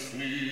sleep.